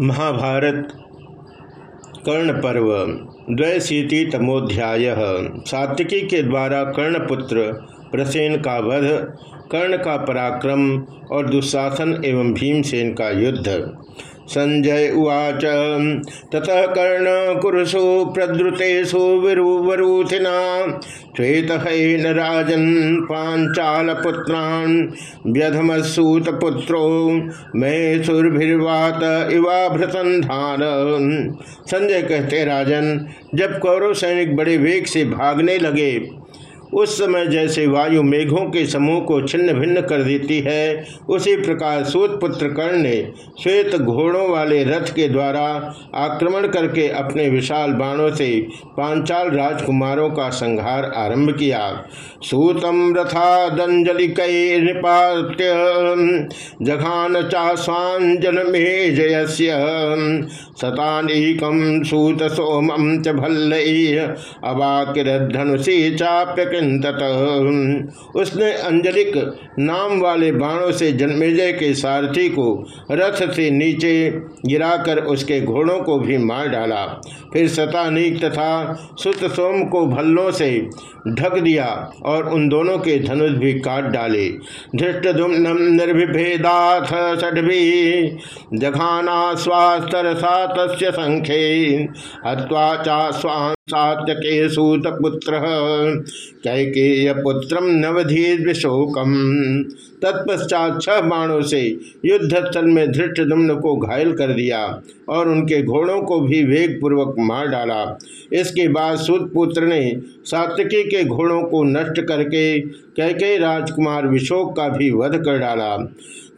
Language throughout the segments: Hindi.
महाभारत कर्ण पर्व द्वैशीति तमोध्याय। सात्विकी के द्वारा कर्णपुत्र प्रसेन का वध, कर्ण का पराक्रम और दुशासन एवं भीमसेन का युद्ध। संजय उवाच। ततः कर्ण कुरुषु प्रद्रुतेषु विरुवरूथिना। श्वेतहैन राजन पांचाल पुत्रान् व्यधमसूतपुत्रो मैसुरभिर्वात इवाभृतंधान संजय कहते, राजन, जब कौरव सैनिक बड़े वेग से भागने लगे उस समय जैसे वायु मेघों के समूह को छिन्न भिन्न कर देती है, उसी प्रकार सूतपुत्र कर्ण ने श्वेत घोड़ों वाले रथ के द्वारा आक्रमण करके अपने विशाल बाणों से पांचाल राजकुमारों का संहार आरंभ किया। सूतम रथा निपात्य जघान चास्वांजन में जयस्य शतानीकम सूत सोमम च भल्ल अवाकिधनुषी चाप्य तत उसने अंजलिक नाम वाले बाणों से जन्मेजय के सारथी को रथ से नीचे गिराकर उसके घोड़ों को भी मार डाला। फिर सतानीक तथा सुत सोम को भल्लों से ढक दिया और उन दोनों के धनुष भी काट डाले। धृष्ट निर्भिभेदाथ षड्भी जघाना स्वास्तर सात संख्ये हवा चा स्वां सात्यके सूत पुत्र कैकेय पुत्र नवधी विशोकम तत्पश्चात छह बाणों से युद्ध स्थल में धृष्टदुम्न को घायल कर दिया और उनके घोड़ों को भी वेग पूर्वक मार डाला। इसके बाद सुतपुत्र ने सात्यकी के घोड़ों को नष्ट करके कैके राजकुमार विशोक का भी वध कर डाला।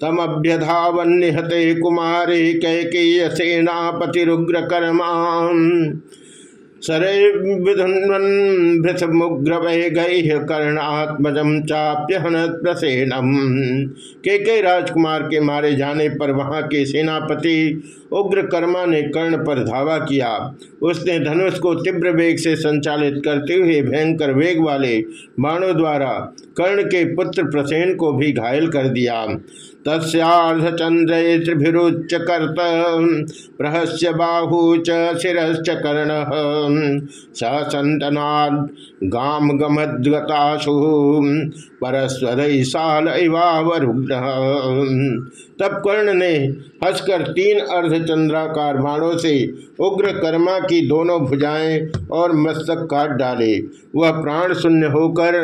तम अभ्यधावन्यहते कुमारे कैकेय सेनापतिरुग्र कर्मा के के राजकुमार के मारे जाने पर वहाँ के सेनापति उग्र कर्मा ने कर्ण पर धावा किया। उसने धनुष को तीव्र वेग से संचालित करते हुए भयंकर वेग वाले बाणों द्वारा कर्ण के पुत्र प्रसेन को भी घायल कर दिया। तस्र्धचंद्र कर्त प्रहस्य बाहू च शिश्च कर्ण। स संतनाद गाम गमद्गताशु परस्वर साल इवावरुग्न तब कर्ण ने हंसकर तीन अर्धचंद्राकार बाणों से उग्र कर्मा की दोनों भुजाएँ और मस्तक काट डाले। वह प्राण शून्य होकर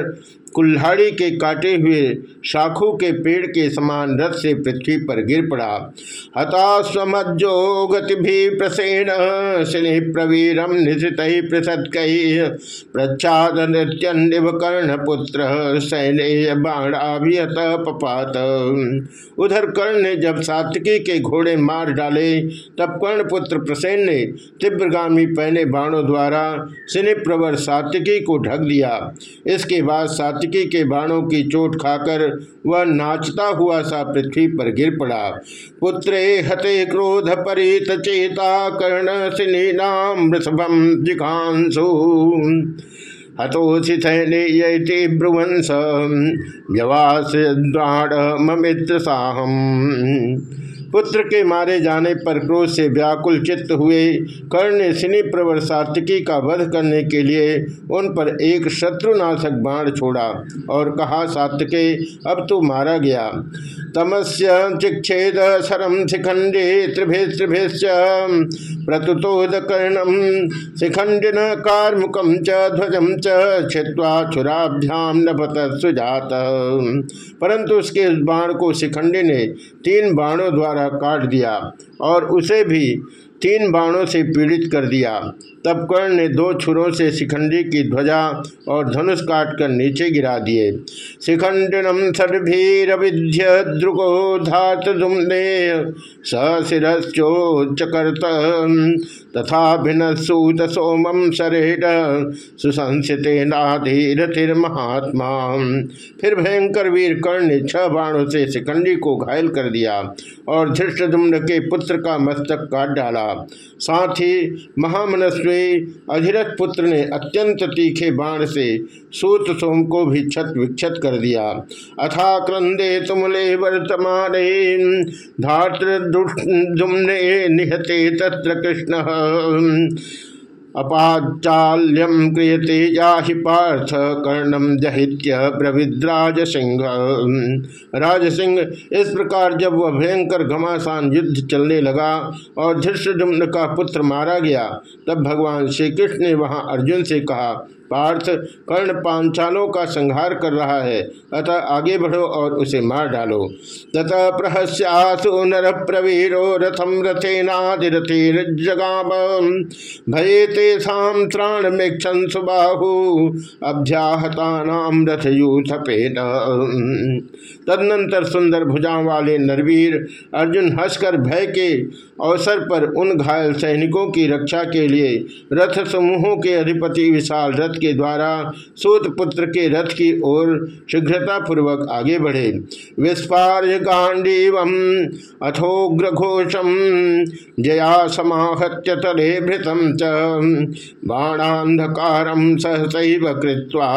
कुल्हाड़ी के काटे हुए शाखों के पेड़ के समान रथ से पृथ्वी पर गिर पड़ा। हता स्वमज्जो गति भी प्रसेन, शनि प्रवीरम निशित पृथत कही प्रच्छाद नृत्यन्व कर्ण पुत्र बाणाभियत पपात। उधर कर्ण ने जब सात्विकी के घोड़े मार डाले, तब कर्ण पुत्र प्रसेन ने तीव्रगामी पहने बाणों द्वारा शनि प्रवर सात्विकी को ढक दिया। इसके बाद सात सात्विकी के बाणों की चोट खाकर वह नाचता हुआ सा पृथ्वी पर गिर पड़ा। पुत्रे हते क्रोध परित चेता कर्ण सिनी नाम जिघांसु। हतोषि सैन्य ब्रुवंश जवास ममित्र साहम पुत्र के मारे जाने पर क्रोध से व्याकुल चित्त हुए। कर्ण ने सिनी प्रवर सात्विकी का वध करने के लिए उन पर एक शत्रुनाशक बाण छोड़ा और कहा, सात्विके, अब तो मारा गया। तमस्य चिक्षेद शरम शिखंडे त्रिभे त्रिभे प्रतुतोद कर्णम शिखंडिन कार्मुकम च ध्वजम च छिवा छुराभ्याम नभत सुजात। परंतु उसके बाण को शिखंडी ने तीन बाणों द्वारा द्वारा काट दिया और उसे भी तीन बाणों से पीड़ित कर दिया। तब कर्ण ने दो छुरों से शिखंडी की ध्वजा और धनुष काट कर नीचे गिरा दिए। शिखंडिनम सदभीरविध्य द्रुको धात दुमने सशिश्चोच्चकर्त तथा भिन्नसूत सोमम सरेड सुसंसितेनाधीरथिर महात्मा फिर भयंकर वीर कर्ण ने छह बाणों से शिखंडी को घायल कर दिया और धृष्टुम्न के पुत्र का मस्तक काट डाला। साथ ही महामनस्वी अधिरथ पुत्र ने अत्यंत तीखे बाण से सूत सोम को भी छत विक्षत कर दिया। अथा क्रंदे तुमले वर्तमान धात्र निहते तत्र कृष्ण। अपाचाल्यम क्रियते जाहि पार्थ कर्णम जहित्य ब्रविद्राज सिंह राज सिंह इस प्रकार जब वह भयंकर घमासान युद्ध चलने लगा और धृष्टुम्न का पुत्र मारा गया, तब भगवान श्री कृष्ण ने वहाँ अर्जुन से कहा पार्थ कर्ण पांचालों का संहार कर रहा है। अतः आगे बढ़ो और उसे मार डालो। ततः प्रहस्यासु नर प्रवीरो रथम रथेनाधिरथेर्जगाम भये तेषाम त्राण मेक्षन सुबाहु। अभ्याहता नाम रथयूथपेन तदनंतर सुंदर भुजाओं वाले नरवीर अर्जुन हंसकर भय के अवसर पर उन घायल सैनिकों की रक्षा के लिए रथ समूहों के अधिपति विशाल रथ के द्वारा सूत पुत्र के रथ की ओर शीघ्रता पूर्वक आगे बढ़े। विस्पार्य गांडीव अथोग्र घोषम जया समाहत्य तले भृतम च बाणांधकार सहसैव कृत्वा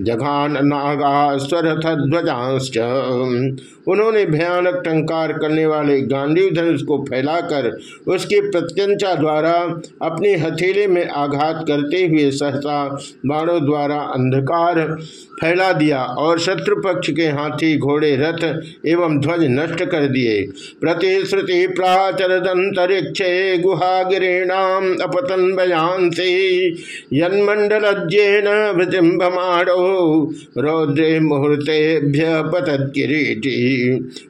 जघान नागा स्वरथ ध्वजांश्च उन्होंने भयानक टंकार करने वाले गांडीव धनुष को फैलाकर उसके प्रत्यंचा द्वारा अपनी हथेले में आघात करते हुए सहसा बाणों द्वारा अंधकार फैला दिया और शत्रु पक्ष के हाथी, घोड़े, रथ एवं ध्वज नष्ट कर दिए। प्रतिश्रुति प्राचर दंतरिक्षे गुहागिरीणाम अपतन बयान से यन्मंडलज्ञेन भृतिम्भमाणो रौद्रे मुहूर्तेभ्य पतत किरीटी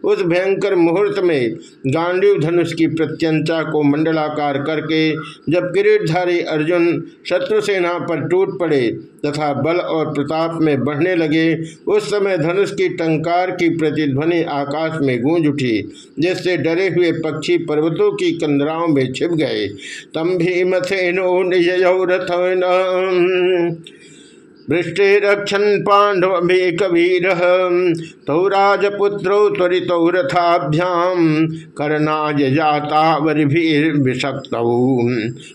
उस भयंकर मुहूर्त में गांडीव धनुष की प्रत्यंचा को मंडलाकार करके जब किरीटधारी अर्जुन शत्रु सेना पर टूट पड़े तथा बल और प्रताप में बढ़ने लगे। उस समय धनुष की टंकार की प्रतिध्वनि आकाश में गूंज उठी, जिससे डरे हुए पक्षी पर्वतों की कंदराओं में छिप गए। तम भीमसेनो निज रथ वृष्टि रक्षण पांडवे कबीर तौ राजपुत्रौ त्वरितौ रथाभ्याम कर्णाज जाता विषक्त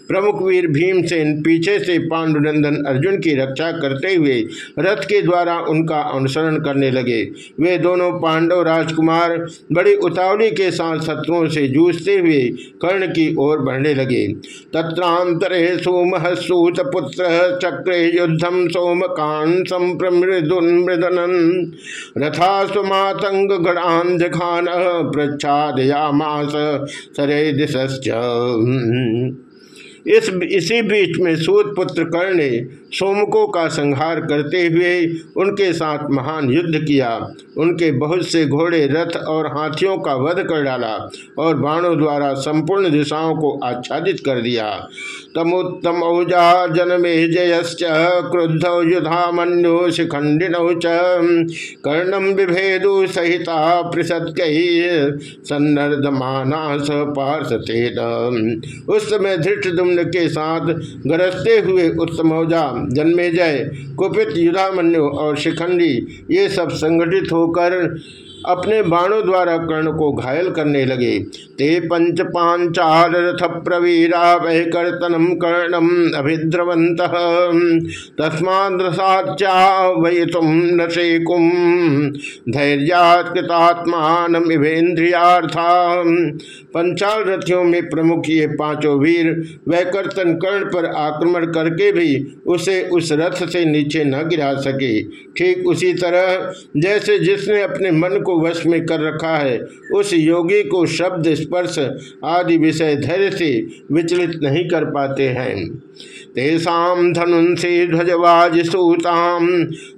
प्रमुख वीर भीमसेन पीछे से पांडुनंदन अर्जुन की रक्षा करते हुए रथ के द्वारा उनका अनुसरण करने लगे। वे दोनों पांडव राजकुमार बड़ी उतावली के साथ शत्रुओं से जूझते हुए कर्ण की ओर बढ़ने लगे। तत्रांतरे सोमह सूत पुत्र चक्रे युद्धम सोम कान संप्रमृदुन्मृदनन रथा सुमातंग गणान जखान प्रच्छादयामास सरे दिश्च इस, इसी बीच में सूत पुत्र कर्ण सोमकों का संहार करते हुए उनके साथ महान युद्ध किया। उनके बहुत से घोड़े रथ और हाथियों का वध कर डाला और बाणों द्वारा संपूर्ण दिशाओं को आच्छादित कर दिया। तमुत्तम औजा जनमे जयश्च क्रुद्ध युधा मनु शिखंडिन कर्णम विभेदु सहिता पृषद सन्नर्दमाना स उस समय धृष्ट के साथ गरजते हुए उत्तमौजा जन्मे जय कुपित युधामन्यु और शिखंडी ये सब संगठित होकर अपने बाणों द्वारा कर्ण को घायल करने लगे। ते पंच पांचाल रथ प्रवीरा वह कर्तनम कर्णम अभिद्रवंत तस्माद्रसाच्या वही तुम न शेकुम धैर्यात्मान पंचाल रथियों में प्रमुख ये पाँचों वीर वह कर्तन कर्ण पर आक्रमण करके भी उसे उस रथ से नीचे न गिरा सके। ठीक उसी तरह जैसे जिसने अपने मन को को वश में कर रखा है। उस योगी को शब्द, स्पर्श आदि विषय धैर्य से विचलित नहीं कर पाते हैं। तेषाम धनुषे ध्वजवाज सूताम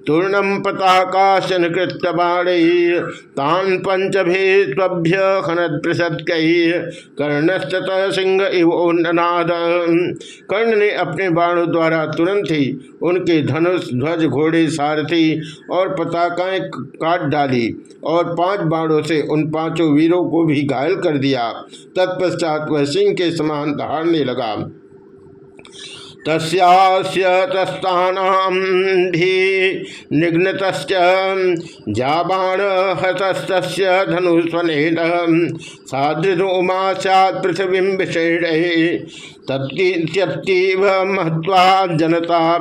तूर्णम पताकाशन कृत बाणे तान पंचभेभ्य खनद प्रसद कही कर्णस्तत सिंह इवोन्नाद कर्ण ने अपने बाणों द्वारा तुरंत ही उनके धनुष ध्वज घोड़े सारथी और पताकाएँ काट डाली और पाँच बाणों से उन पाँचों वीरों को भी घायल कर दिया। तत्पश्चात वह सिंह के समान दहाड़ने लगा। तस्यास्य तस्तानां भी निघ्नत जाबाण हतस्तस्य धनुष्वनेन सादृशोमा स्यात् पृथिवीं विषेण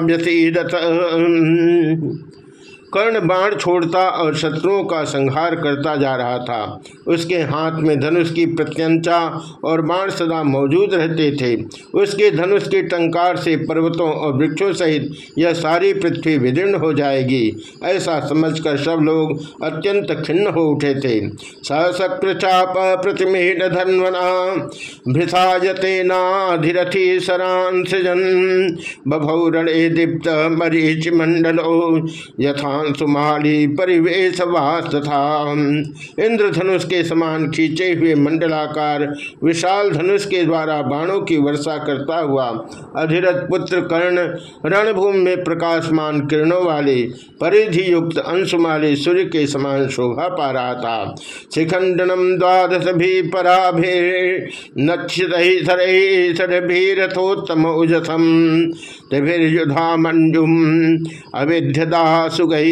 व्यसीदत। कर्ण बाण छोड़ता और शत्रुओं का संहार करता जा रहा था। उसके हाथ में धनुष की प्रत्यंचा और बाण सदा मौजूद रहते थे। उसके धनुष के टंकार से पर्वतों और वृक्षों सहित यह सारी पृथ्वी विदीर्ण हो जाएगी। ऐसा समझकर सब लोग अत्यंत खिन्न हो उठे थे। सशक्र चाप प्रतिमेन धन्वना भृथाजते नाधिरथी सरान सृजन बभौरणे दीप्त मरीच मंडलो यथा सुमाली परिवेश तथा इंद्रधनुष के समान खींचे हुए मंडलाकार विशाल धनुष के द्वारा बाणों की वर्षा करता हुआ अधिरथ पुत्र कर्ण रणभूमि में प्रकाशमान किरणों वाले परिधि युक्त अंशुमाली सूर्य के समान शोभा पा रहा था। शिखंडनम द्वादश भी पराभे नक्षितरथोत्तम उजसम त्रिभिर्युधा मंजुम अविध्यदा सुगई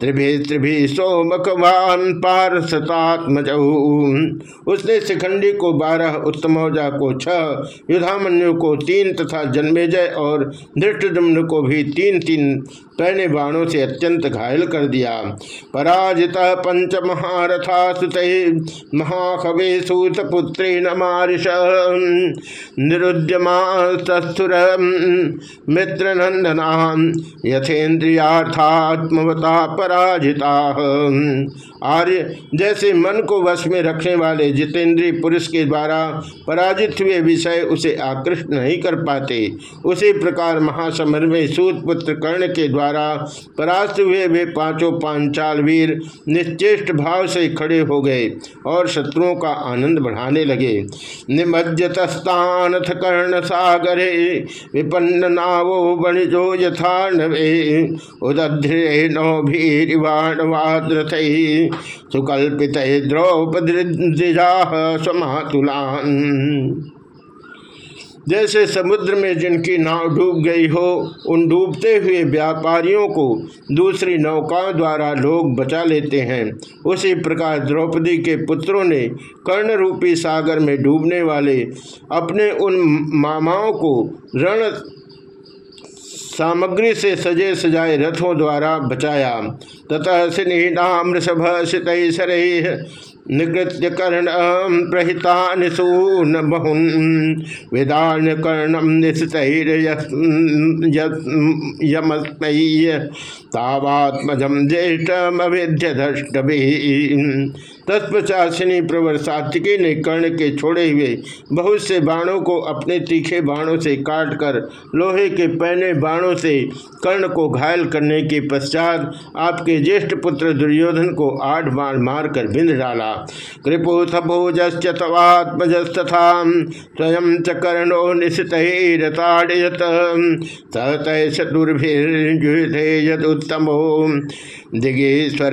त्रिभि त्रिभी सोमकवान पारसतात्मज। उसने शिखंडी को बारह उत्तमौजा को छह, युधामन्यु को तीन तथा जन्मेजय और धृष्टुम्न को भी तीन तीन पहने बाणों से अत्यंत घायल कर दिया। पराजित पंच महारथा सुत महाखवे सूत पुत्री नमारिश निरुद्यमास्तुर मित्र नंदना यथेन्द्रियार्थात्मवता पराजिता। आर्य जैसे मन को वश में रखने वाले जितेंद्रीय पुरुष के द्वारा पराजित हुए विषय उसे आकृष्ट नहीं कर पाते। उसी प्रकार महासमर में सूत पुत्र कर्ण के द्वारा परास्त हुए वे पाँचों पांचाल वीर निश्चेष्ट भाव से खड़े हो गए और शत्रुओं का आनंद बढ़ाने लगे। निमज्जतस्तानथ कर्ण सागरे, विपन्न नावो बणिजो यथा उदध्रे नौ भीरिवाणवाद्रथ सुकल्पित द्रौपदीजा समातुलान। जैसे समुद्र में जिनकी नाव डूब गई हो, उन डूबते हुए व्यापारियों को दूसरी नौकाओं द्वारा लोग बचा लेते हैं। उसी प्रकार द्रौपदी के पुत्रों ने कर्ण रूपी सागर में डूबने वाले अपने उन मामाओं को रण सामग्री से सजे सजाए रथों द्वारा बचाया। ततः सिनीनामृषभ सित निगृत्य कर्ण प्रहिता निशून बहुन वेदान कर्णम निश्चयमस्मयी ज्येष्ठम ज्येष्ठमवेद्य धष्टभि तत्पचाशिनी प्रवर सात्विकी ने कर्ण के छोड़े हुए बहुत से बाणों को अपने तीखे बाणों से काटकर लोहे के पहने बाणों से कर्ण को घायल करने के पश्चात आपके ज्येष्ठ पुत्र दुर्योधन को आठ बाण मारकर बिंद डाला। कृपोथभोजस्तवात्मजस्तथा स्वयं च कर्णो निशितरताड़यत सहतय चतुर्भिर्जुते यदुत्तमो। दिगेश्वर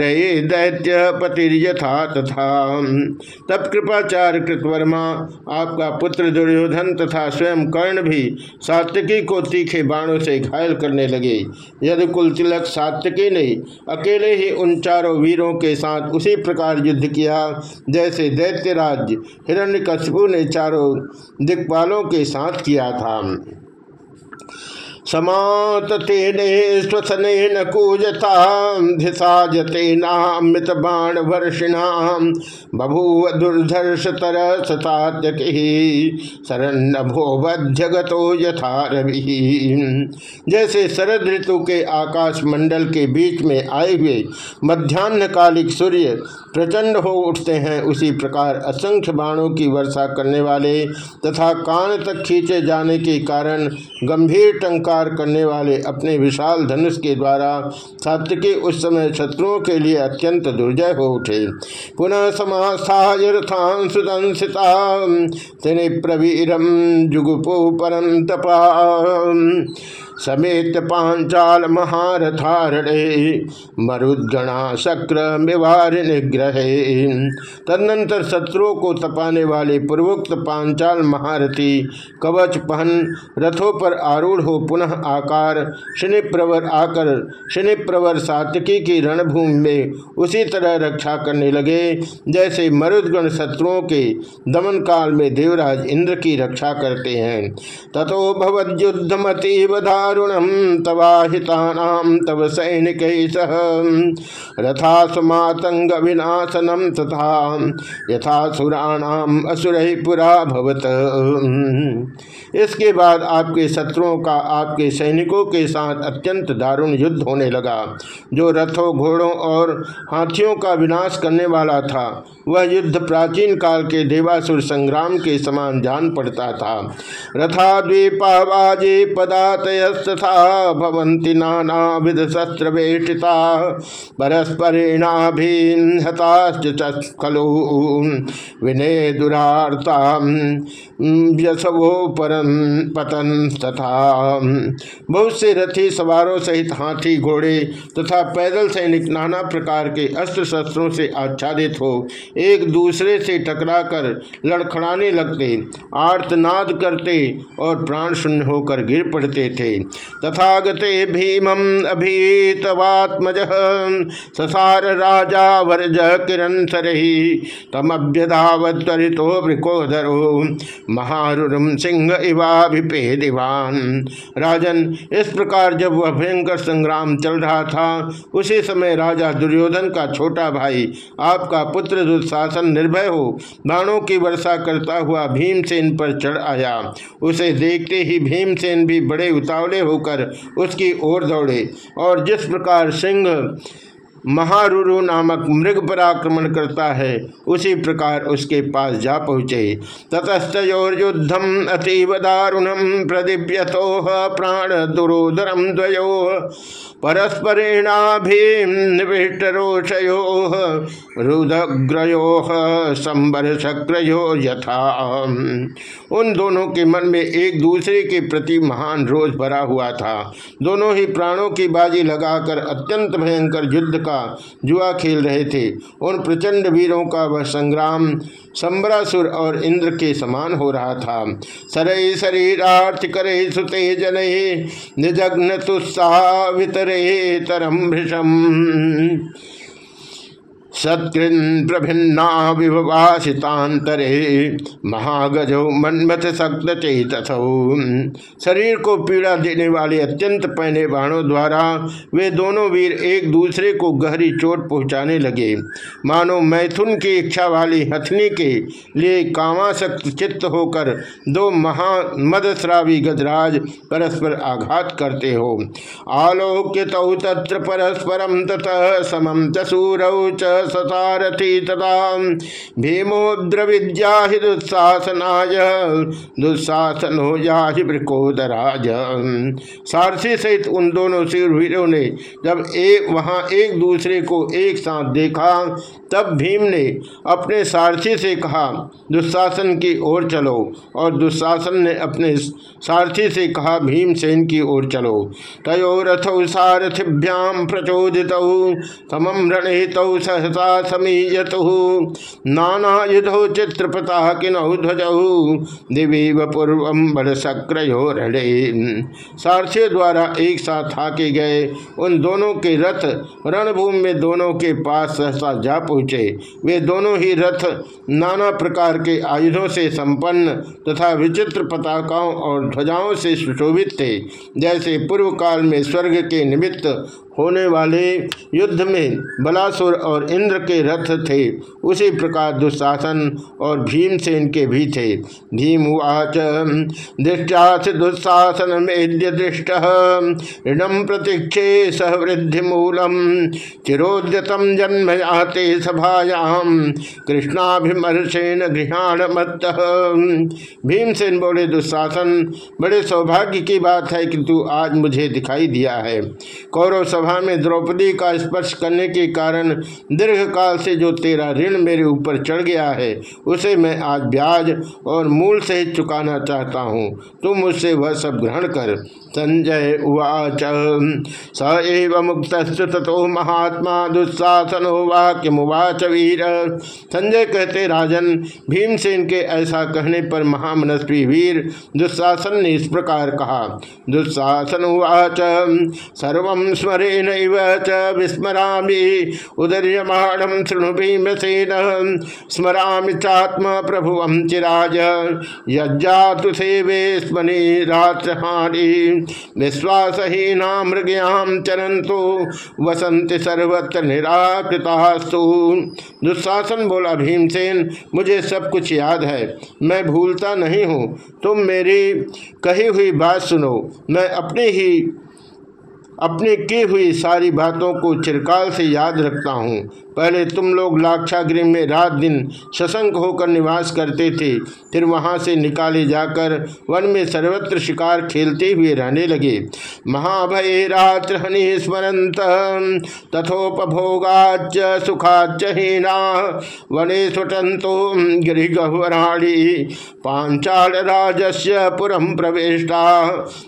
दैत्य पतिर्यथा तथा तब कृपाचार्य कृतवर्मा आपका पुत्र दुर्योधन तथा स्वयं कर्ण भी सात्यकी को तीखे बाणों से घायल करने लगे यदि कुल तिलक सात्यकी ने अकेले ही उन चारों वीरों के साथ उसी प्रकार युद्ध किया जैसे दैत्य दैत्यराज हिरण्यकशिपु ने चारों दिक्पालों के साथ किया था बाण बभूव दुर्धर्ष तर जैसे शरद ऋतु के आकाश मंडल के बीच में आए हुए मध्यान्हकालिक सूर्य प्रचंड हो उठते हैं, उसी प्रकार असंख्य बाणों की वर्षा करने वाले तथा कान तक खींचे जाने के कारण गंभीर टंकार करने वाले अपने विशाल धनुष के द्वारा सात्विकी उस समय शत्रुओं के लिए अत्यंत दुर्जय हो उठे। पुनः समास्थाय प्रवीरम जुगुपो परम तपा। समेत पांचाल महारथारणे, मरुद्गणा शक्र मिवार निग्रह। तदनंतर शत्रुओं को तपाने वाले पूर्वोक्त पांचाल महारथी कवच पहन रथों पर आरूढ़ हो पुनः आकार शनि प्रवर आकर शनि प्रवर सातकी की रणभूमि में उसी तरह रक्षा करने लगे, जैसे मरुदगण शत्रुओं के दमन काल में देवराज इंद्र की रक्षा करते हैं। तथो भवद्युद्धमतीव दारुणम तवाहिता तव सैनिक सह रथा विनाशनम तथा यथा सुराणाम असुर पुरा भवत। इसके बाद आपके शत्रुओं का आपके सैनिकों के साथ अत्यंत दारुण युद्ध होने लगा, जो रथों, घोड़ों और हाथियों का विनाश करने वाला था। वह युद्ध प्राचीन काल के देवासुर संग्राम के समान जान पड़ता था। रथा द्वीपावाजे पदातयस्तथा भवंती नाना विध शस्त्र वेष्टिता परस्परेणाभिहताश्चलु विनय दुरार्ता व्यसवो परम पतन तथा। बहुत से रथी सवारों सहित हाथी, घोड़े तथा पैदल सैनिक नाना प्रकार के अस्त्र शस्त्रों से आच्छादित हो, एक दूसरे से टकराकर लड़खड़ाने लगते, आर्तनाद करते और प्राण शून्य होकर गिर पड़ते थे। तथागते भीमम अभीतवात्मज। ससार राजा वर्ज किरण सरही तमभ्यधावत त्वरितो वृकोधरो महारुरम सिंह इवाभिपेदिवान राजन, इस प्रकार जब वह भयंकर संग्राम चल रहा था, उसी समय राजा दुर्योधन का छोटा भाई, आपका पुत्र दुशासन निर्भय हो, बाणों की वर्षा करता हुआ भीमसेन पर चढ़ आया। उसे देखते ही भीमसेन भी बड़े उतावले होकर उसकी ओर दौड़े और जिस प्रकार सिंह महारुरु नामक मृग पर आक्रमण करता है, उसी प्रकार उसके पास जा पहुँचे। ततस्तोर्युद्धम अतीव दारुणम प्रदीप्यतो प्राण दुरोदरम द्वयो संबर शक्रयो यथा। उन दोनों के मन में एक दूसरे के प्रति महान रोष भरा हुआ था। दोनों ही प्राणों की बाजी लगाकर अत्यंत भयंकर युद्ध का जुआ खेल रहे थे। उन प्रचंड वीरों का वह संग्राम संबरासुर और इंद्र के समान हो रहा था। सरय शरीरार्थ करे सुते जन, निजग्न तुस्सावितरे तरम भृषम सत्कृन प्रभिन्ना विभाषितांतरे महागजो मनमथ सक्त चेतसौ शरीर को पीड़ा देने वाले अत्यंत पहने बाणों द्वारा वे दोनों वीर एक दूसरे को गहरी चोट पहुँचाने लगे। मानो मैथुन की इच्छा वाली हथनी के लिए कामाशक्त चित्त होकर दो महा मदस्रावी गजराज परस्पर आघात करते हो। आलोक्य तौ तत्र परस्परम ततः समम चूरौ च ससारथी तथा भीमोद्र विद्या ही दुस्साहसनाय दुस्साहसनो याहि वृकोदराज सारथी सहित उन दोनों वीरों ने जब एक, वहाँ एक दूसरे को एक साथ देखा, तब भीम ने अपने सारथी से कहा दुशासन की ओर चलो। और दुशासन ने अपने सारथी से कहा भीमसेन की ओर चलो। तयो रथौ सारथिभ्याम प्रचोदित समम रणहित सहसा समीयत नाना युधो चित्रपता किनौ ध्वजौ। दिवीव पूर्व बल सक्रो रणे सारथी द्वारा एक साथ हाके गए। उन दोनों के रथ रणभूमि में दोनों के पास सहसा जा पहुँचे। वे दोनों ही रथ नाना प्रकार के आयुधों से संपन्न तथा विचित्र पताकाओं और ध्वजाओं से सुशोभित थे। जैसे पूर्व काल में स्वर्ग के निमित्त होने वाले युद्ध में बलासुर और इंद्र के रथ थे। उसी प्रकार दुशासन और भीम भीमसेन के भी थे। भीम उच दृष्टाथ दुशासन मेद्य दृष्ट ऋणम प्रतीक्षे सहवृद्धि मूलम। चिरोद्यतम जन्म आते सभायाम। कृष्णाभिमर्शेन गृहाण मत भीमसेन बोले, दुशासन, बड़े सौभाग्य की बात है किंतु आज मुझे दिखाई दिया है। कौरव सभा में द्रौपदी का स्पर्श करने के कारण दीर्घ दीर्घ काल से जो तेरा ऋण मेरे ऊपर चढ़ गया है, उसे मैं आज ब्याज और मूल से चुकाना चाहता हूँ। तुम मुझसे वह सब ग्रहण कर। संजय उवाच, स एव मुक्त तथो महात्मा दुस्साहनो वाक्यमुवाच वीर। संजय कहते, राजन, भीमसेन के ऐसा कहने पर महामनस्वी वीर दुस्साहसन ने इस प्रकार कहा, दुस्साहसन उवाच, सर्व स्मरेण इव च विस्मरा उदर्यमाणम शृणु भीमसेन स्मरा चात्म प्रभु चिराज। यज्जातु सेवे स्मनि रात्रहारी विश्वासहीना मृगयाम चरंतो वसंत सर्वत्र निराकृतास्तु। दुशासन बोला भीमसेन, मुझे सब कुछ याद है, मैं भूलता नहीं हूँ। तुम मेरी कही हुई बात सुनो, मैं अपने ही अपनी की हुई सारी बातों को चिरकाल से याद रखता हूँ। पहले तुम लोग लाक्षागृह में रात दिन सशंक होकर निवास करते थे, फिर वहाँ से निकाले जाकर वन में सर्वत्र शिकार खेलते हुए रहने लगे। महाभय रात्र हनि स्मरंत तथोपभोगाच सुखाच हीना वने सुटंतो गिरिगहराणी पांचाल राजस्य पुरम प्रवेशा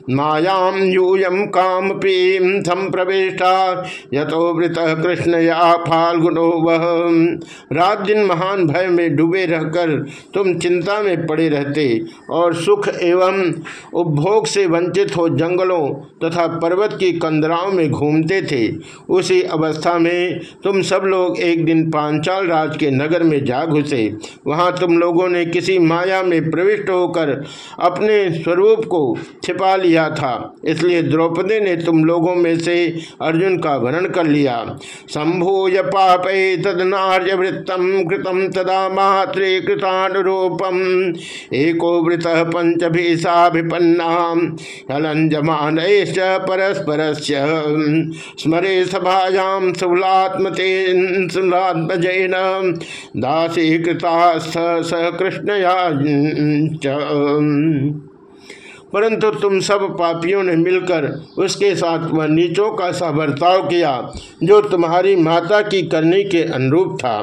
मायाम यूयम काम थम प्रवेशा यथो वृत कृष्ण या फाल्गुन वह रात दिन महान भय में डूबे रहकर तुम चिंता में पड़े रहते और सुख एवं उपभोग से वंचित हो जंगलों तथा पर्वत की कंदराओं में घूमते थे। उसी अवस्था में तुम सब लोग एक दिन पांचाल राज के नगर में जा घुसे। वहाँ तुम लोगों ने किसी माया में प्रविष्ट होकर अपने स्वरूप को छिपा लिया था। इसलिए द्रौपदी ने तुम लोगों में से अर्जुन का वर्णन कर लिया। संभूय पापे पाप तदनार्यवृत्तम कृतम तदा मात्रे कृतानुरूपम। एको वृत पंचभिषाभिपन्ना हलंजमान परस्पर स्मरे सभायां सुलात्मते सुलात्मजैन दासी कृता स कृष्णया परंतु तुम सब पापियों ने मिलकर उसके साथ वह नीचों का सा बर्ताव किया, जो तुम्हारी माता की करने के अनुरूप था।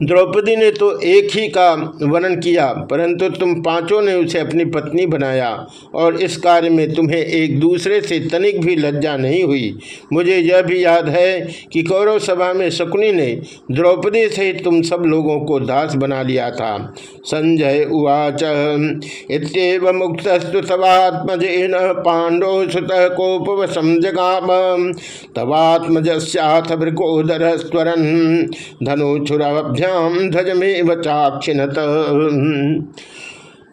द्रौपदी ने तो एक ही का वर्णन किया, परंतु तुम पाँचों ने उसे अपनी पत्नी बनाया और इस कार्य में तुम्हें एक दूसरे से तनिक भी लज्जा नहीं हुई। मुझे यह भी याद है कि कौरव सभा में शकुनी ने द्रौपदी से तुम सब लोगों को दास बना लिया था। संजय उवाच इतव मुक्तस्तु तवात्मजेन पांडो सुत कोपवशम जगाम। तवात्मजाथ भृगोदर स्वरन धनुछुराभ्य ध्वज ध्वजमेव चाक्षिणत।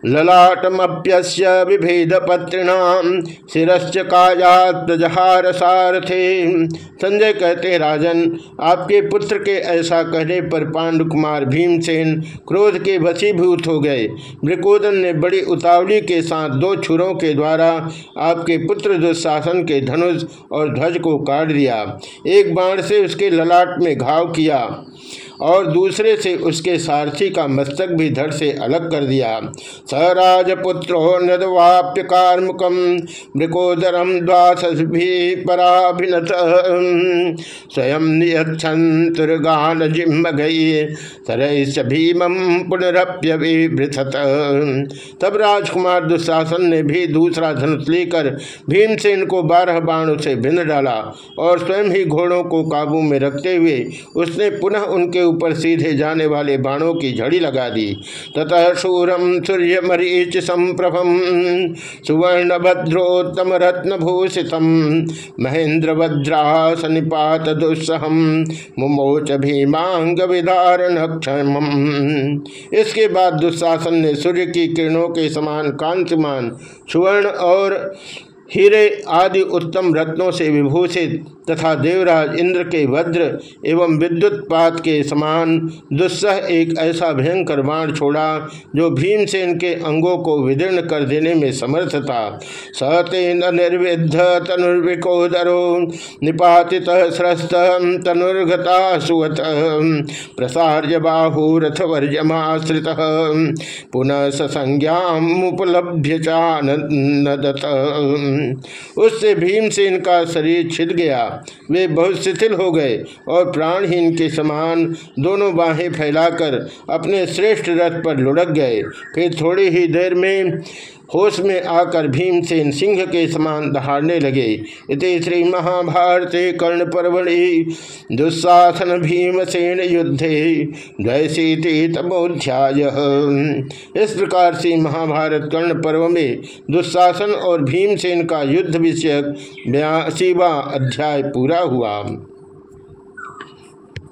ललाटमप्यस्य विभेद पत्रिणाम शिश्च कायाजहार सारथे संजय कहते, राजन, आपके पुत्र के ऐसा कहने पर पांडु कुमार भीमसेन क्रोध के वशीभूत हो गए। मृकोदन ने बड़ी उतावली के साथ दो छुरों के द्वारा आपके पुत्र दुशासन के धनुष और ध्वज को काट दिया। एक बाण से उसके ललाट में घाव किया। और दूसरे से उसके सारथी का मस्तक भी धड़ से अलग कर दिया। स राजपुत्रो नदवाप्य कार्मुकम मृकोदरम द्वास भी पराभिनत। स्वयं नियक्षंतुर्गान जिम्म गई सरस भीमम पुनरप्य तब राजकुमार दुशासन ने भी दूसरा धनुष लेकर भीमसेन को बारह बाणों से भिन्न डाला और स्वयं ही घोड़ों को काबू में रखते हुए उसने पुनः उनके ऊपर सीधे जाने वाले बाणों की झड़ी लगा दी। ततः शूरम सूर्य मरीच संप्रभम सुवर्ण भद्रोत्तम रत्न भूषितम महेंद्र वज्रास निपात दुस्सहम मुमोच भीमांग विदारण इसके बाद दुशासन ने सूर्य की किरणों के समान कांतिमान, सुवर्ण और हीरे आदि उत्तम रत्नों से विभूषित तथा देवराज इंद्र के वज्र एवं विद्युत पात के समान दुस्सह एक ऐसा भयंकर बाण छोड़ा, जो भीमसेन के अंगों को विदीर्ण कर देने में समर्थ था। सतेन निर्विध तनुर्विकोदरो, निपातित स्रस्त तनुर्गता सुवत। प्रसार्य बाहुरथ वर्जमाश्रित पुनः ससंज्ञामुपलभ्य चानदत उससे भीमसेन का शरीर छिद गया। वे बहुत शिथिल हो गए और प्राणहीन के समान दोनों बाहें फैलाकर अपने श्रेष्ठ रथ पर लुढ़क गए। फिर थोड़ी ही देर में होश में आकर भीमसेन सिंह के समान दहाड़ने लगे। इति श्री महाभारते कर्ण परवणि दुस्साहसन भीमसेन युद्धे। द्वैशीति तमोध्याय इस प्रकार से महाभारत कर्ण पर्व में दुस्शासन और भीमसेन का युद्ध विषयक बयासीवा अध्याय पूरा हुआ।